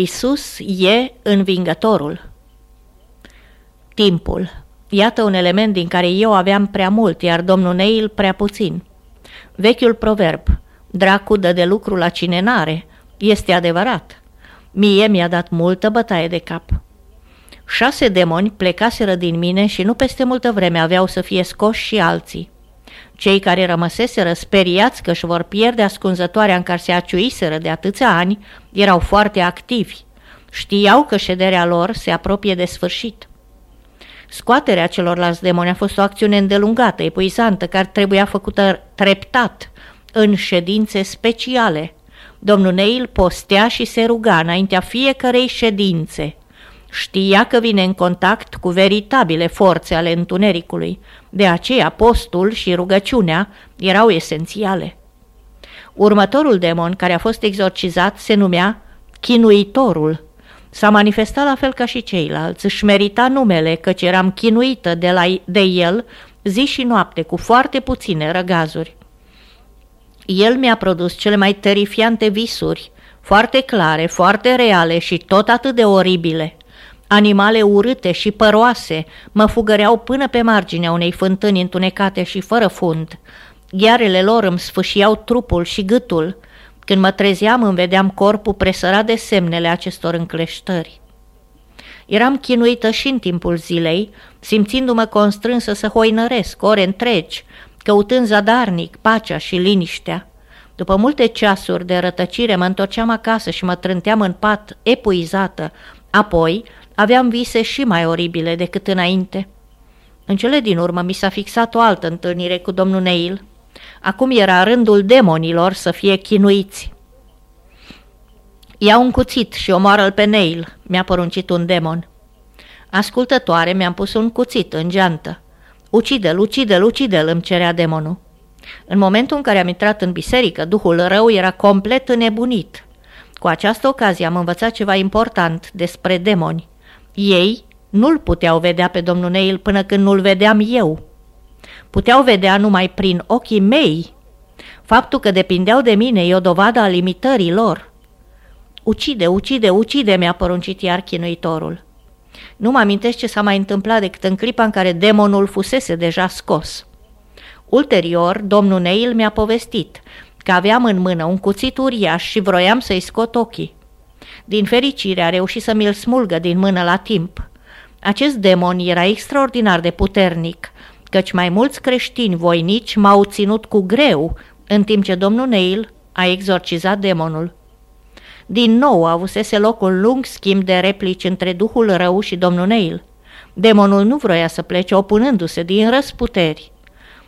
Isus e învingătorul. Timpul. Iată un element din care eu aveam prea mult, iar domnul Neil prea puțin. Vechiul proverb, dracu dă de lucru la cine n-are, este adevărat. Mie mi-a dat multă bătaie de cap. Șase demoni plecaseră din mine și nu peste multă vreme aveau să fie scoși și alții. Cei care rămăseseră speriați că își vor pierde ascunzătoarea în care se aciuiseră de atâția ani, erau foarte activi. Știau că șederea lor se apropie de sfârșit. Scoaterea celorlalți demoni a fost o acțiune îndelungată, epuizantă, care trebuia făcută treptat, în ședințe speciale. Domnul Neil postea și se ruga înaintea fiecărei ședințe. Știa că vine în contact cu veritabile forțe ale întunericului, de aceea postul și rugăciunea erau esențiale. Următorul demon care a fost exorcizat se numea Chinuitorul. S-a manifestat la fel ca și ceilalți, își merita numele căci eram chinuită de, la, de el zi și noapte cu foarte puține răgazuri. El mi-a produs cele mai terifiante visuri, foarte clare, foarte reale și tot atât de oribile. Animale urâte și păroase mă fugăreau până pe marginea unei fântâni întunecate și fără fund. Ghearele lor îmi sfâșiau trupul și gâtul. Când mă trezeam îmi vedeam corpul presărat de semnele acestor încleștări. Eram chinuită și în timpul zilei, simțindu-mă constrânsă să hoinăresc ore întregi, căutând zadarnic pacea și liniștea. După multe ceasuri de rătăcire mă întorceam acasă și mă trânteam în pat epuizată, apoi aveam vise și mai oribile decât înainte. În cele din urmă mi s-a fixat o altă întâlnire cu domnul Neil. Acum era rândul demonilor să fie chinuiți. Ia un cuțit și omoară-l pe Neil, mi-a poruncit un demon. Ascultătoare mi-am pus un cuțit în geantă. Ucide-l, ucide-l, ucide-l, îmi cerea demonul. În momentul în care am intrat în biserică, duhul rău era complet înnebunit. Cu această ocazie am învățat ceva important despre demoni. Ei nu-l puteau vedea pe domnul Neil până când nu-l vedeam eu. Puteau vedea numai prin ochii mei. Faptul că depindeau de mine e o dovadă a limitării lor. Ucide, ucide, ucide, mi-a poruncit iar chinuitorul. Nu mă amintesc ce s-a mai întâmplat decât în clipa în care demonul fusese deja scos. Ulterior, domnul Neil mi-a povestit că aveam în mână un cuțit uriaș și vroiam să-i scot ochii. Din fericire a reușit să mi-l smulgă din mână la timp. Acest demon era extraordinar de puternic, căci mai mulți creștini voinici m-au ținut cu greu, în timp ce domnul Neil a exorcizat demonul. Din nou avusese loc un lung schimb de replici între Duhul Rău și domnul Neil. Demonul nu vroia să plece opunându-se din răsputeri.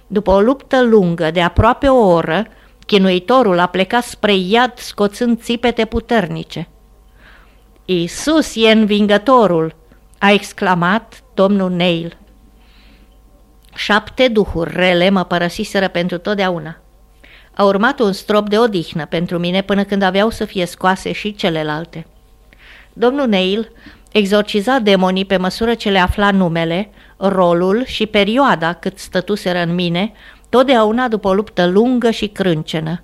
După o luptă lungă de aproape o oră, chinuitorul a plecat spre iad scoțând țipete puternice. Isus e învingătorul!" a exclamat domnul Neil. Șapte duhuri rele mă părăsiseră pentru totdeauna. A urmat un strop de odihnă pentru mine până când aveau să fie scoase și celelalte. Domnul Neil exorciza demonii pe măsură ce le afla numele, rolul și perioada cât stătuseră în mine, totdeauna după o luptă lungă și crâncenă.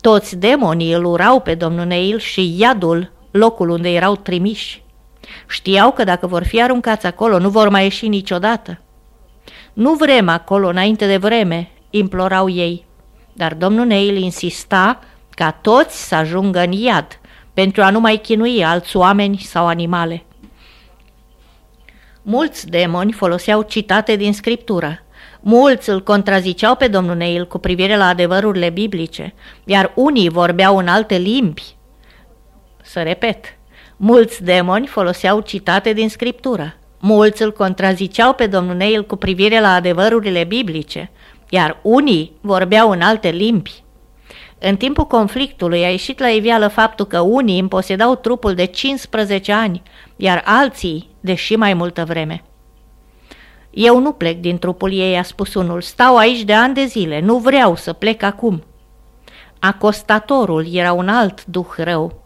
Toți demonii îl urau pe domnul Neil și iadul locul unde erau trimiși. Știau că dacă vor fi aruncați acolo, nu vor mai ieși niciodată. Nu vrem acolo înainte de vreme, implorau ei. Dar domnul Neil insista ca toți să ajungă în iad, pentru a nu mai chinui alți oameni sau animale. Mulți demoni foloseau citate din scriptură. Mulți îl contraziceau pe domnul Neil cu privire la adevărurile biblice, iar unii vorbeau în alte limbi să repet, mulți demoni foloseau citate din scriptură. Mulți îl contraziceau pe domnul Neil cu privire la adevărurile biblice, iar unii vorbeau în alte limbi. În timpul conflictului a ieșit la iveală faptul că unii îmi posedau trupul de 15 ani, iar alții de și mai multă vreme. Eu nu plec din trupul ei, a spus unul, stau aici de ani de zile, nu vreau să plec acum. Acostatorul era un alt duh rău.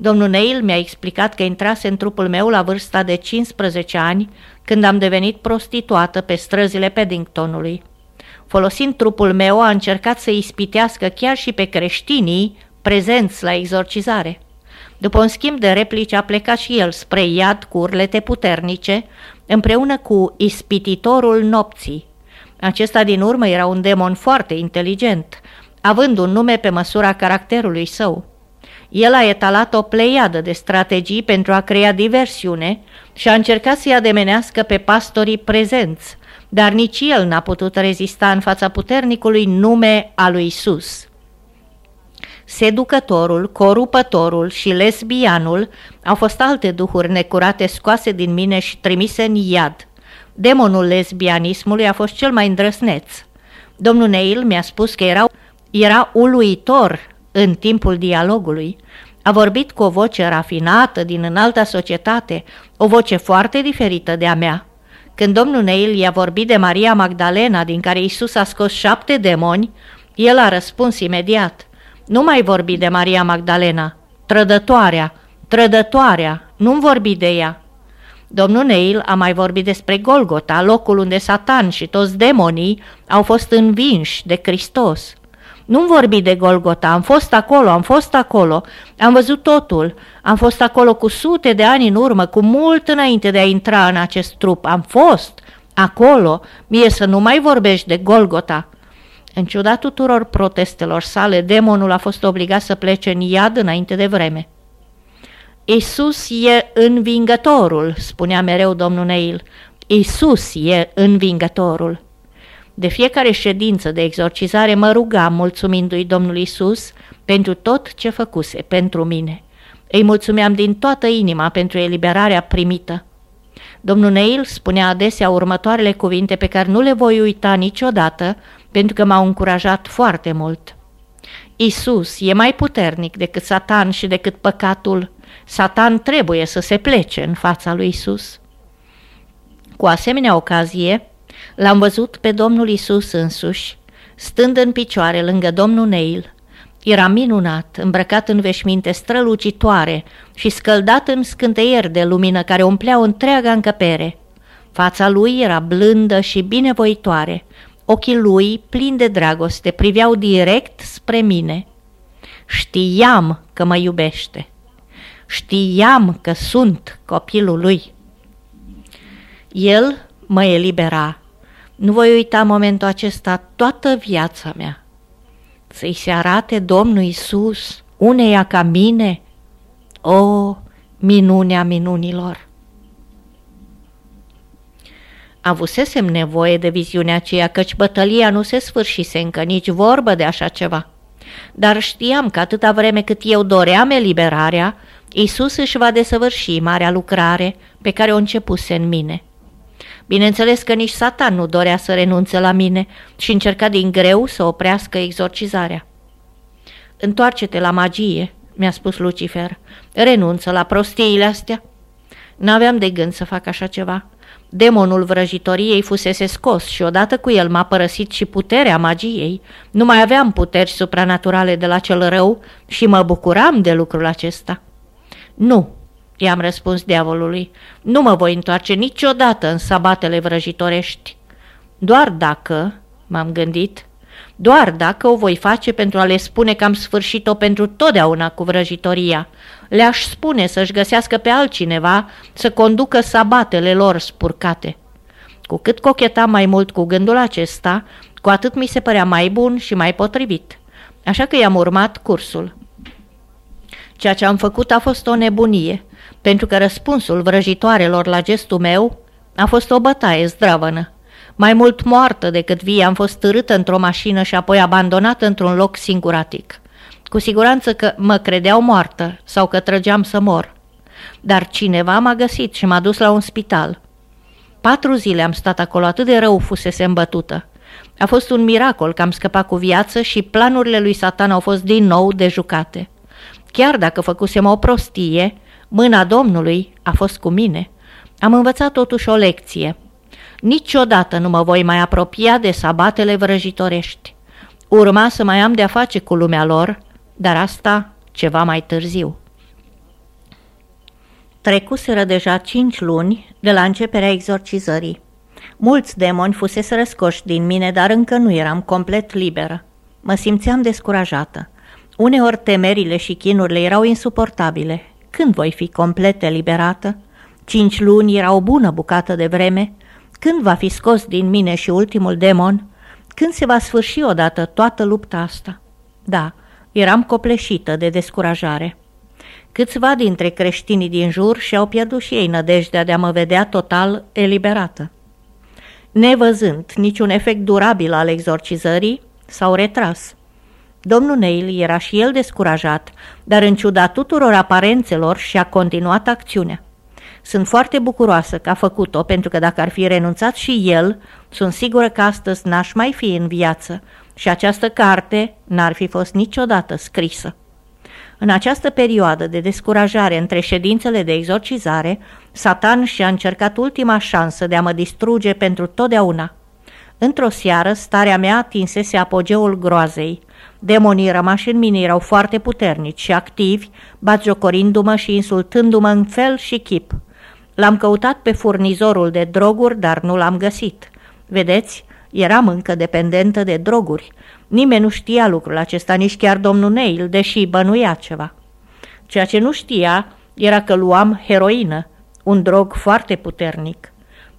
Domnul Neil mi-a explicat că intrase în trupul meu la vârsta de 15 ani, când am devenit prostituată pe străzile Paddingtonului. Folosind trupul meu, a încercat să ispitească chiar și pe creștinii prezenți la exorcizare. După un schimb de replici a plecat și el spre iad cu urlete puternice, împreună cu ispititorul nopții. Acesta din urmă era un demon foarte inteligent, având un nume pe măsura caracterului său. El a etalat o pleiadă de strategii pentru a crea diversiune și a încercat să-i ademenească pe pastorii prezenți, dar nici el n-a putut rezista în fața puternicului nume al lui Isus. Seducătorul, corupătorul și lesbianul au fost alte duhuri necurate scoase din mine și trimise în iad. Demonul lesbianismului a fost cel mai îndrăsneț. Domnul Neil mi-a spus că era, era uluitor în timpul dialogului. A vorbit cu o voce rafinată din înalta societate, o voce foarte diferită de a mea. Când domnul Neil i-a vorbit de Maria Magdalena, din care Isus a scos șapte demoni, el a răspuns imediat. Nu mai vorbi de Maria Magdalena, trădătoarea, trădătoarea, nu-mi vorbi de ea. Domnul Neil a mai vorbit despre Golgota, locul unde Satan și toți demonii au fost învinși de Hristos. Nu-mi vorbi de Golgota, am fost acolo, am fost acolo, am văzut totul, am fost acolo cu sute de ani în urmă, cu mult înainte de a intra în acest trup, am fost acolo, mie să nu mai vorbești de Golgota. În ciuda tuturor protestelor sale, demonul a fost obligat să plece în iad înainte de vreme. Isus e învingătorul, spunea mereu domnul Neil. Isus e învingătorul. De fiecare ședință de exorcizare mă rugam mulțumindu-i Domnului Isus pentru tot ce făcuse pentru mine. Îi mulțumeam din toată inima pentru eliberarea primită. Domnul Neil spunea adesea următoarele cuvinte pe care nu le voi uita niciodată, pentru că m-au încurajat foarte mult. Isus e mai puternic decât Satan și decât păcatul. Satan trebuie să se plece în fața lui Isus. Cu asemenea ocazie, l-am văzut pe Domnul Isus însuși, stând în picioare lângă Domnul Neil. Era minunat, îmbrăcat în veșminte strălucitoare și scăldat în scânteieri de lumină care umpleau întreaga încăpere. Fața lui era blândă și binevoitoare, Ochii lui, plini de dragoste, priveau direct spre mine. Știam că mă iubește. Știam că sunt copilul lui. El mă elibera. Nu voi uita momentul acesta toată viața mea. Să-i se arate Domnul Isus, uneia ca mine, o, minunea minunilor. Avusesem nevoie de viziunea aceea, căci bătălia nu se sfârșise încă, nici vorbă de așa ceva. Dar știam că atâta vreme cât eu doream eliberarea, Isus își va desăvârși marea lucrare pe care o începuse în mine. Bineînțeles că nici Satan nu dorea să renunțe la mine și încerca din greu să oprească exorcizarea. Întoarce-te la magie, mi-a spus Lucifer. Renunță la prostiile astea. N-aveam de gând să fac așa ceva. Demonul vrăjitoriei fusese scos și odată cu el m-a părăsit și puterea magiei. Nu mai aveam puteri supranaturale de la cel rău și mă bucuram de lucrul acesta. Nu, i-am răspuns diavolului, nu mă voi întoarce niciodată în sabatele vrăjitorești. Doar dacă, m-am gândit, doar dacă o voi face pentru a le spune că am sfârșit-o pentru totdeauna cu vrăjitoria, le-aș spune să-și găsească pe altcineva să conducă sabatele lor spurcate. Cu cât cochetam mai mult cu gândul acesta, cu atât mi se părea mai bun și mai potrivit. Așa că i-am urmat cursul. Ceea ce am făcut a fost o nebunie, pentru că răspunsul vrăjitoarelor la gestul meu a fost o bătaie zdravănă. Mai mult moartă decât vie am fost târâtă într-o mașină și apoi abandonată într-un loc singuratic. Cu siguranță că mă credeau moartă sau că trăgeam să mor. Dar cineva m-a găsit și m-a dus la un spital. Patru zile am stat acolo, atât de rău fusese îmbătută. A fost un miracol că am scăpat cu viață și planurile lui Satan au fost din nou dejucate. Chiar dacă făcusem o prostie, mâna Domnului a fost cu mine. Am învățat totuși o lecție. Niciodată nu mă voi mai apropia de sabatele vrăjitorești. Urma să mai am de-a face cu lumea lor, dar asta ceva mai târziu. Trecuseră deja cinci luni de la începerea exorcizării. Mulți demoni fusese răscoși din mine, dar încă nu eram complet liberă. Mă simțeam descurajată. Uneori temerile și chinurile erau insuportabile când voi fi complet eliberată? Cinci luni era o bună bucată de vreme. Când va fi scos din mine și ultimul demon? Când se va sfârși odată toată lupta asta? Da, eram copleșită de descurajare. Câțiva dintre creștinii din jur și-au pierdut și ei nădejdea de a mă vedea total eliberată. Nevăzând niciun efect durabil al exorcizării, s-au retras. Domnul Neil era și el descurajat, dar în ciuda tuturor aparențelor și-a continuat acțiunea. Sunt foarte bucuroasă că a făcut-o, pentru că dacă ar fi renunțat și el, sunt sigură că astăzi n-aș mai fi în viață și această carte n-ar fi fost niciodată scrisă. În această perioadă de descurajare între ședințele de exorcizare, Satan și-a încercat ultima șansă de a mă distruge pentru totdeauna. Într-o seară, starea mea atinsese apogeul groazei. Demonii rămași în mine erau foarte puternici și activi, batjocorindu-mă și insultându-mă în fel și chip. L-am căutat pe furnizorul de droguri, dar nu l-am găsit. Vedeți, eram încă dependentă de droguri. Nimeni nu știa lucrul acesta, nici chiar domnul Neil, deși bănuia ceva. Ceea ce nu știa era că luam heroină, un drog foarte puternic.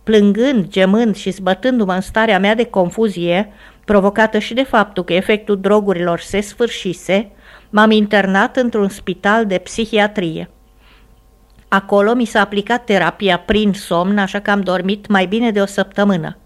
Plângând, gemând și zbătându-mă în starea mea de confuzie, provocată și de faptul că efectul drogurilor se sfârșise, m-am internat într-un spital de psihiatrie. Acolo mi s-a aplicat terapia prin somn, așa că am dormit mai bine de o săptămână.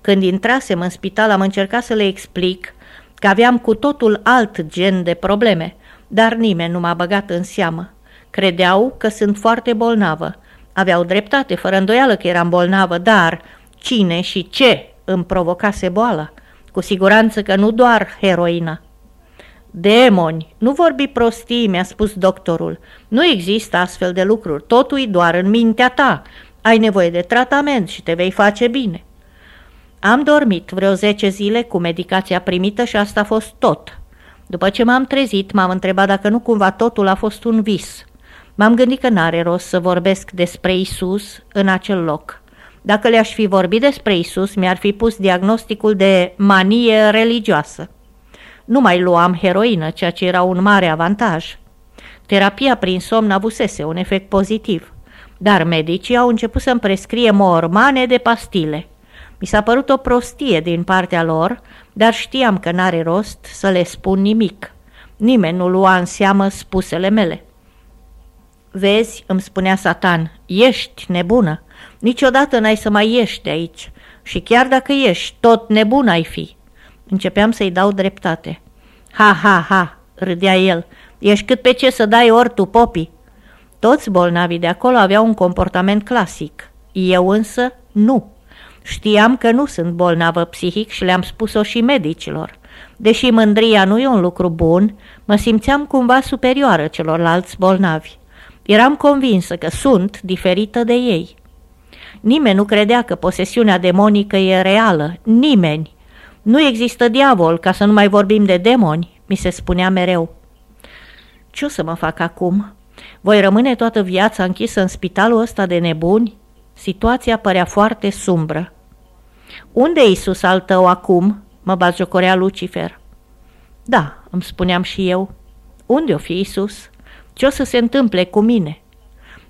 Când intrasem în spital am încercat să le explic că aveam cu totul alt gen de probleme, dar nimeni nu m-a băgat în seamă. Credeau că sunt foarte bolnavă. Aveau dreptate, fără îndoială că eram bolnavă, dar cine și ce îmi provocase boala? Cu siguranță că nu doar heroina. Demoni, nu vorbi prostii, mi-a spus doctorul. Nu există astfel de lucruri, totul e doar în mintea ta. Ai nevoie de tratament și te vei face bine. Am dormit vreo 10 zile cu medicația primită și asta a fost tot. După ce m-am trezit, m-am întrebat dacă nu cumva totul a fost un vis. M-am gândit că n-are rost să vorbesc despre Isus în acel loc. Dacă le-aș fi vorbit despre Isus, mi-ar fi pus diagnosticul de manie religioasă. Nu mai luam heroină, ceea ce era un mare avantaj. Terapia prin somn avusese un efect pozitiv, dar medicii au început să-mi prescrie mormane de pastile – mi s-a părut o prostie din partea lor, dar știam că n-are rost să le spun nimic. Nimeni nu lua în seamă spusele mele. Vezi, îmi spunea Satan, ești nebună. Niciodată n-ai să mai ieși de aici. Și chiar dacă ești, tot nebun ai fi. Începeam să-i dau dreptate. Ha, ha, ha, râdea el, ești cât pe ce să dai ori tu, popi. Toți bolnavii de acolo aveau un comportament clasic. Eu însă nu. Știam că nu sunt bolnavă psihic și le-am spus-o și medicilor. Deși mândria nu e un lucru bun, mă simțeam cumva superioară celorlalți bolnavi. Eram convinsă că sunt diferită de ei. Nimeni nu credea că posesiunea demonică e reală, nimeni. Nu există diavol, ca să nu mai vorbim de demoni, mi se spunea mereu. Ce o să mă fac acum? Voi rămâne toată viața închisă în spitalul ăsta de nebuni? Situația părea foarte sumbră. Unde e Iisus al tău acum?" mă bazjocorea Lucifer. Da, îmi spuneam și eu. Unde o fi Iisus? Ce o să se întâmple cu mine?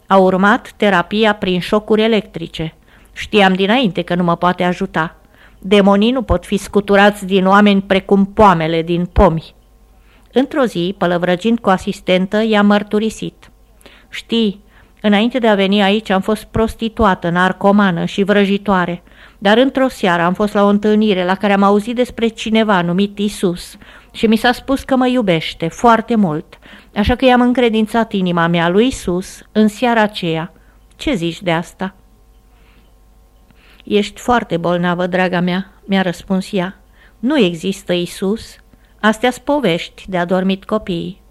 A urmat terapia prin șocuri electrice. Știam dinainte că nu mă poate ajuta. Demonii nu pot fi scuturați din oameni precum poamele din pomi. Într-o zi, pălăvrăgind cu asistentă, i-a mărturisit. Știi, înainte de a veni aici am fost prostituată, narcomană și vrăjitoare – dar într-o seară am fost la o întâlnire la care am auzit despre cineva numit Isus și mi s-a spus că mă iubește foarte mult, așa că i-am încredințat inima mea lui Isus în seara aceea. Ce zici de asta? Ești foarte bolnavă, draga mea, mi-a răspuns ea. Nu există Isus. Astea-s povești de adormit copiii.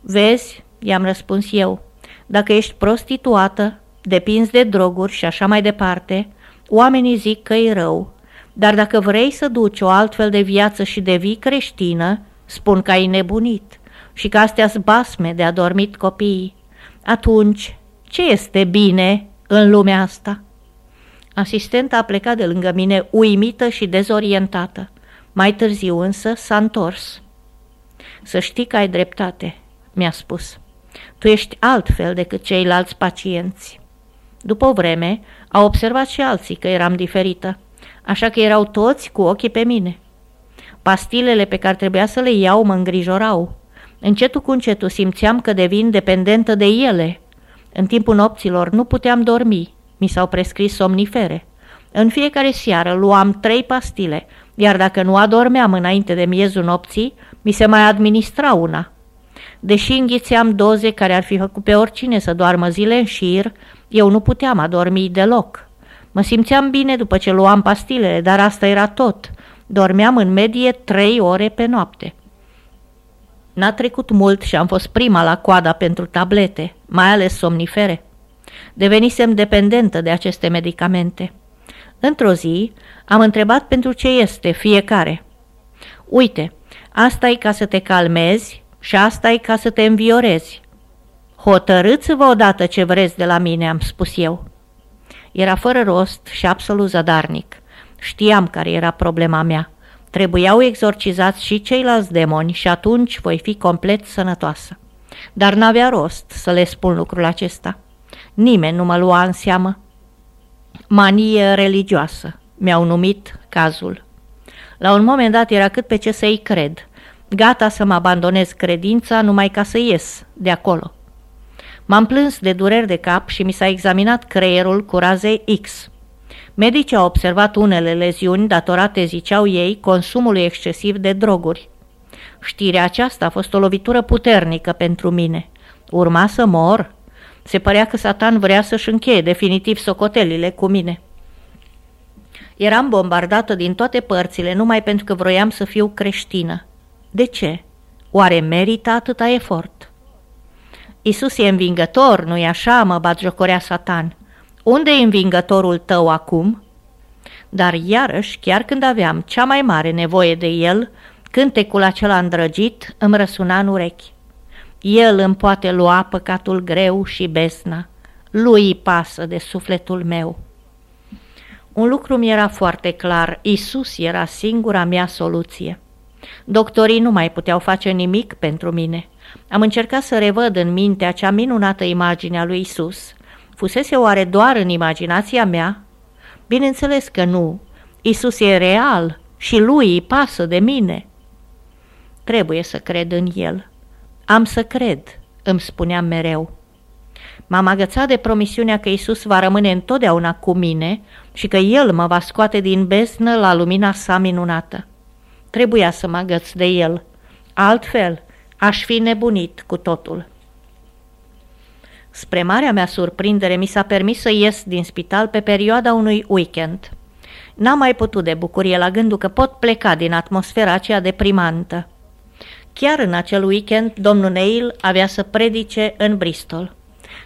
Vezi, i-am răspuns eu, dacă ești prostituată, depinzi de droguri și așa mai departe, Oamenii zic că e rău, dar dacă vrei să duci o altfel de viață și devii creștină, spun că ai nebunit și că astea basme de adormit copiii. Atunci, ce este bine în lumea asta? Asistenta a plecat de lângă mine uimită și dezorientată. Mai târziu însă s-a întors. Să știi că ai dreptate, mi-a spus. Tu ești altfel decât ceilalți pacienți. După o vreme, au observat și alții că eram diferită, așa că erau toți cu ochii pe mine. Pastilele pe care trebuia să le iau mă îngrijorau. Încetul cu încetul simțeam că devin dependentă de ele. În timpul nopților nu puteam dormi, mi s-au prescris somnifere. În fiecare seară luam trei pastile, iar dacă nu adormeam înainte de miezul nopții, mi se mai administra una. Deși înghițeam doze care ar fi făcut pe oricine să doarmă zile în șir, eu nu puteam adormi deloc. Mă simțeam bine după ce luam pastilele, dar asta era tot. Dormeam în medie trei ore pe noapte. N-a trecut mult și am fost prima la coada pentru tablete, mai ales somnifere. Devenisem dependentă de aceste medicamente. Într-o zi am întrebat pentru ce este fiecare. Uite, asta e ca să te calmezi și asta e ca să te înviorezi. Hotărâți-vă odată ce vreți de la mine, am spus eu. Era fără rost și absolut zadarnic. Știam care era problema mea. Trebuiau exorcizați și ceilalți demoni și atunci voi fi complet sănătoasă. Dar n-avea rost să le spun lucrul acesta. Nimeni nu mă lua în seamă. Manie religioasă, mi-au numit cazul. La un moment dat era cât pe ce să-i cred, gata să mă abandonez credința numai ca să ies de acolo. M-am plâns de dureri de cap și mi s-a examinat creierul cu raze X. Medicii au observat unele leziuni datorate, ziceau ei, consumului excesiv de droguri. Știrea aceasta a fost o lovitură puternică pentru mine. Urma să mor. Se părea că Satan vrea să-și încheie definitiv socotelile cu mine. Eram bombardată din toate părțile numai pentru că vroiam să fiu creștină. De ce? Oare merită atâta efort? Isus e învingător, nu-i așa, mă batjocorea Satan. Unde e învingătorul tău acum? Dar iarăși, chiar când aveam cea mai mare nevoie de el, cântecul acela îndrăgit îmi răsuna în urechi. El îmi poate lua păcatul greu și besna. Lui îi pasă de sufletul meu. Un lucru mi era foarte clar, Isus era singura mea soluție. Doctorii nu mai puteau face nimic pentru mine. Am încercat să revăd în minte acea minunată imagine a lui Isus. Fusese oare doar în imaginația mea? Bineînțeles că nu. Isus e real și lui îi pasă de mine. Trebuie să cred în el. Am să cred, îmi spuneam mereu. M-am agățat de promisiunea că Isus va rămâne întotdeauna cu mine și că El mă va scoate din beznă la lumina sa minunată. Trebuia să mă agăț de El. Altfel, aș fi nebunit cu totul. Spre marea mea surprindere, mi s-a permis să ies din spital pe perioada unui weekend. N-am mai putut de bucurie la gândul că pot pleca din atmosfera aceea deprimantă. Chiar în acel weekend, domnul Neil avea să predice în Bristol.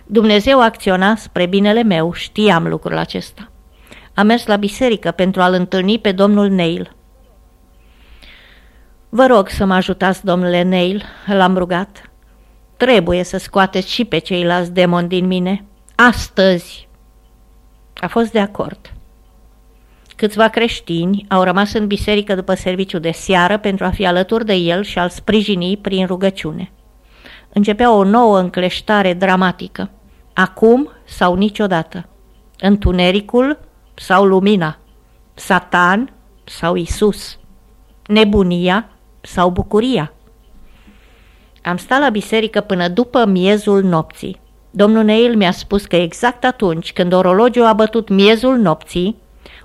Dumnezeu acționa spre binele meu, știam lucrul acesta. Am mers la biserică pentru a-l întâlni pe domnul Neil. Vă rog să mă ajutați, domnule Neil, l-am rugat. Trebuie să scoateți și pe ceilalți demoni din mine. Astăzi! A fost de acord. Câțiva creștini au rămas în biserică după serviciu de seară pentru a fi alături de el și a-l sprijini prin rugăciune. Începea o nouă încleștare dramatică. Acum sau niciodată. Întunericul sau lumina. Satan sau Isus. Nebunia sau bucuria. Am stat la biserică până după miezul nopții. Domnul Neil mi-a spus că exact atunci când orologiul a bătut miezul nopții,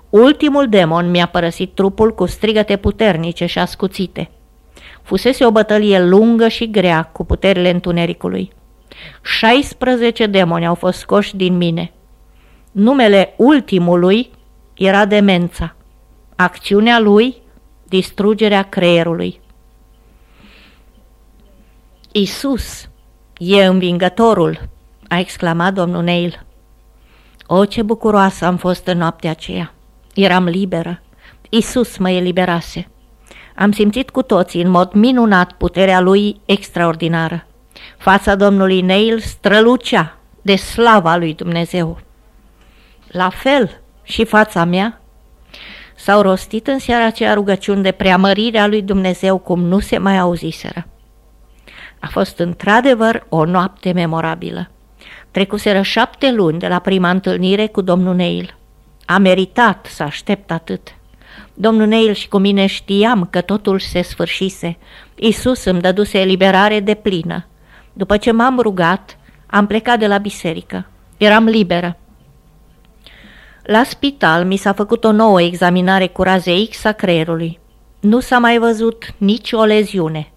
ultimul demon mi-a părăsit trupul cu strigăte puternice și ascuțite. Fusese o bătălie lungă și grea cu puterile întunericului. 16 demoni au fost scoși din mine. Numele ultimului era demența. Acțiunea lui, distrugerea creierului. Isus e învingătorul, a exclamat domnul Neil. O, ce bucuroasă am fost în noaptea aceea. Eram liberă. Isus mă eliberase. Am simțit cu toții în mod minunat puterea lui extraordinară. Fața domnului Neil strălucea de slava lui Dumnezeu. La fel și fața mea s-au rostit în seara aceea rugăciuni de preamărire a lui Dumnezeu cum nu se mai auziseră. A fost într-adevăr o noapte memorabilă. Trecuseră șapte luni de la prima întâlnire cu domnul Neil. A meritat să aștept atât. Domnul Neil și cu mine știam că totul se sfârșise. Isus îmi dăduse eliberare de plină. După ce m-am rugat, am plecat de la biserică. Eram liberă. La spital mi s-a făcut o nouă examinare cu raze X a creierului. Nu s-a mai văzut nici o leziune.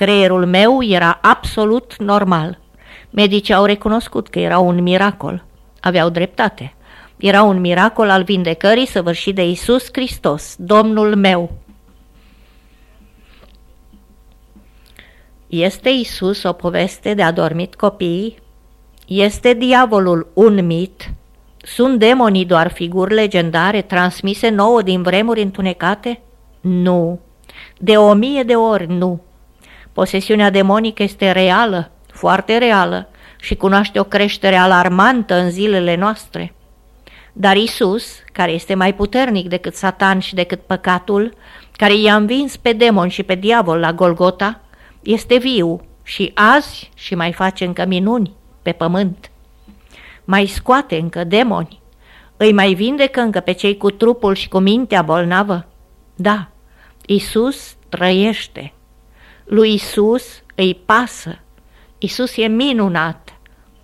Creierul meu era absolut normal. Medicii au recunoscut că era un miracol. Aveau dreptate. Era un miracol al vindecării săvârșit de Isus Hristos, Domnul meu. Este Isus o poveste de adormit copiii? Este diavolul un mit? Sunt demonii doar figuri legendare transmise nouă din vremuri întunecate? Nu. De o mie de ori nu. Posesiunea demonică este reală, foarte reală și cunoaște o creștere alarmantă în zilele noastre. Dar Isus, care este mai puternic decât Satan și decât păcatul, care i-a învins pe demon și pe diavol la Golgota, este viu și azi și mai face încă minuni pe pământ. Mai scoate încă demoni, îi mai vindecă încă pe cei cu trupul și cu mintea bolnavă. Da, Isus trăiește. Lui Isus îi pasă. Isus e minunat.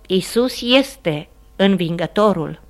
Isus este învingătorul.